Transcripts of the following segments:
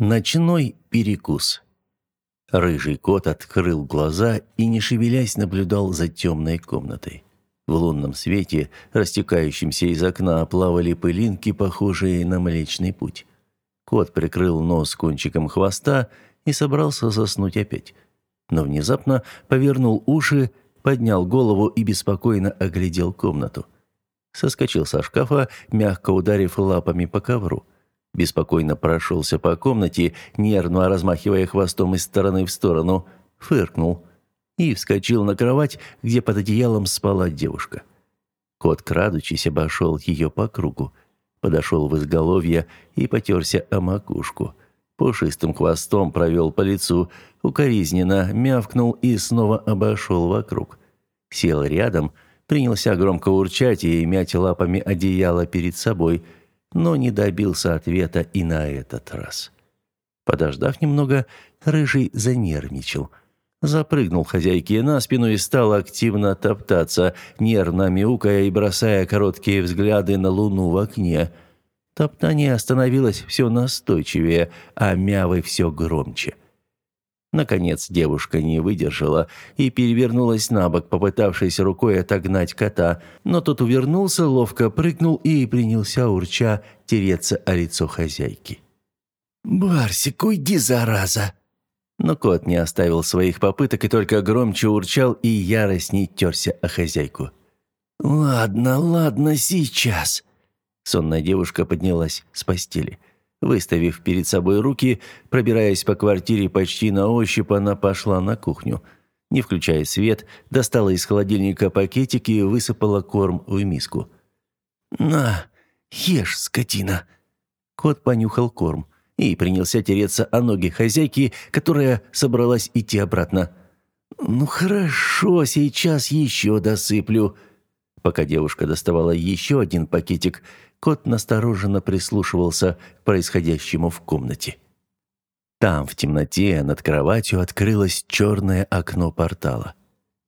Ночной перекус. Рыжий кот открыл глаза и, не шевелясь, наблюдал за темной комнатой. В лунном свете, растекающемся из окна, плавали пылинки, похожие на Млечный Путь. Кот прикрыл нос кончиком хвоста и собрался заснуть опять. Но внезапно повернул уши, поднял голову и беспокойно оглядел комнату. Соскочил со шкафа, мягко ударив лапами по ковру беспокойно прошелся по комнате, нервно размахивая хвостом из стороны в сторону, фыркнул и вскочил на кровать, где под одеялом спала девушка. Кот, крадучись, обошел ее по кругу, подошел в изголовье и потерся о макушку. Пушистым хвостом провел по лицу, укоризненно мявкнул и снова обошел вокруг. Сел рядом, принялся громко урчать и мять лапами одеяло перед собой – но не добился ответа и на этот раз. Подождав немного, Рыжий занервничал. Запрыгнул хозяйке на спину и стал активно топтаться, нервно мяукая и бросая короткие взгляды на луну в окне. Топтание становилось все настойчивее, а мявы все громче. Наконец девушка не выдержала и перевернулась на бок, попытавшись рукой отогнать кота, но тот увернулся, ловко прыгнул и принялся урча тереться о лицо хозяйки. «Барсик, уйди, зараза!» Но кот не оставил своих попыток и только громче урчал и яростней терся о хозяйку. «Ладно, ладно, сейчас!» Сонная девушка поднялась с постели. Выставив перед собой руки, пробираясь по квартире почти на ощупь, она пошла на кухню. Не включая свет, достала из холодильника пакетики и высыпала корм в миску. «На, ешь, скотина!» Кот понюхал корм и принялся тереться о ноги хозяйки, которая собралась идти обратно. «Ну хорошо, сейчас еще досыплю». Пока девушка доставала еще один пакетик, Кот настороженно прислушивался к происходящему в комнате. Там, в темноте, над кроватью открылось черное окно портала.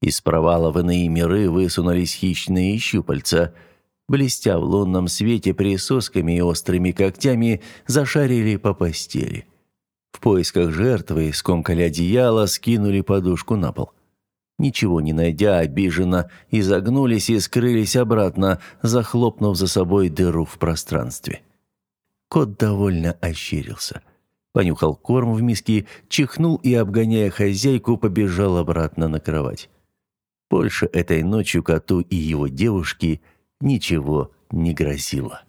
Из провала в иные миры высунулись хищные щупальца. Блестя в лунном свете присосками и острыми когтями, зашарили по постели. В поисках жертвы скомкали одеяло, скинули подушку на пол. Ничего не найдя, обиженно изогнулись и скрылись обратно, захлопнув за собой дыру в пространстве. Кот довольно ощерился. Понюхал корм в миске, чихнул и, обгоняя хозяйку, побежал обратно на кровать. Больше этой ночью коту и его девушке ничего не грозило.